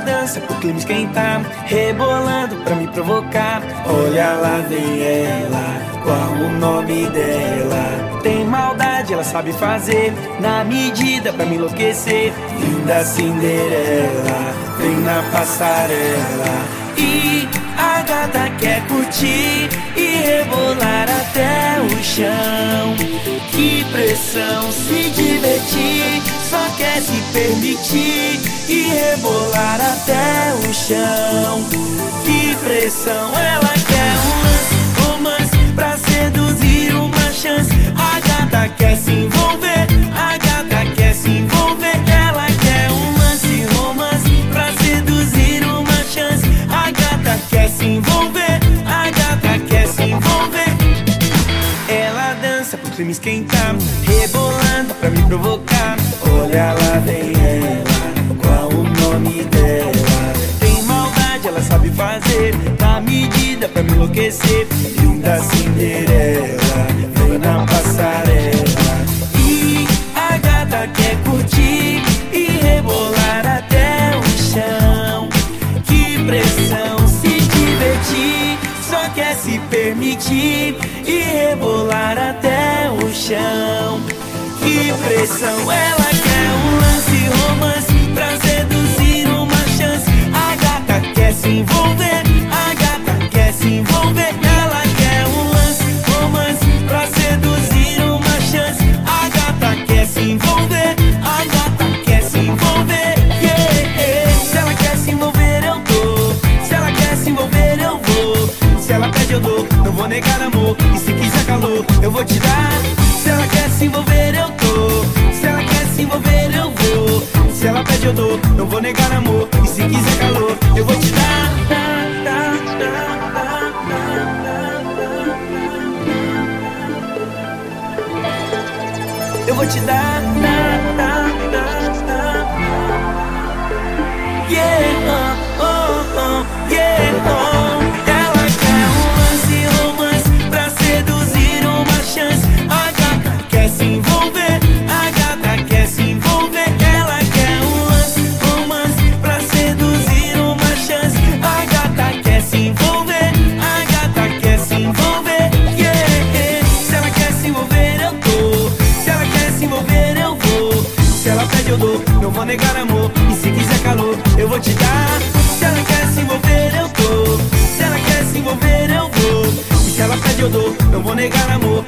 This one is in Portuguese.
dança pro clima esquentar, rebolando pra me provocar. Olha lá vem ela, qual o nome dela? Tem maldade, ela sabe fazer, na medida pra me enlouquecer. Linda Cinderela, vem na passarela. E a gata quer curtir e rebolar até o chão. Que pressão se divertir, só quer permitir e rebolar até o chão. Que pressão, ela clima esquentar, rebolando pra me provocar. Olha lá vem ela, qual o nome dela? Tem maldade, ela sabe fazer, na medida pra me enlouquecer. Linda Cinderela, vem na passarela. E a gata quer curtir e rebolar até o chão. Que pressão se divertir, só quer se permitir e rebolar Pressão, ela quer um lance, romance pra seduzir uma chance. A gata quer se envolver, a gata quer se envolver. Ela quer um lance, romance pra seduzir uma chance. A gata quer se envolver, a gata quer se envolver. Yeah, yeah. Se ela quer se envolver, eu dou. Se ela quer se envolver, eu vou. Se ela pede, eu dou. Não vou negar amor. E se quiser calor, eu vou te dar. Se ela quer se envolver, eu dou. Envolver, eu vou. Se ela pede, eu dou. Não vou negar amor. E se quiser calor, eu vou te dar. Eu vou te dar. Dou. Não vou negar amor. E se quiser calor, eu vou te dar. Se ela quer se envolver, eu dou. Se ela quer se envolver, eu vou. E se ela pede, eu dou. Não vou negar amor.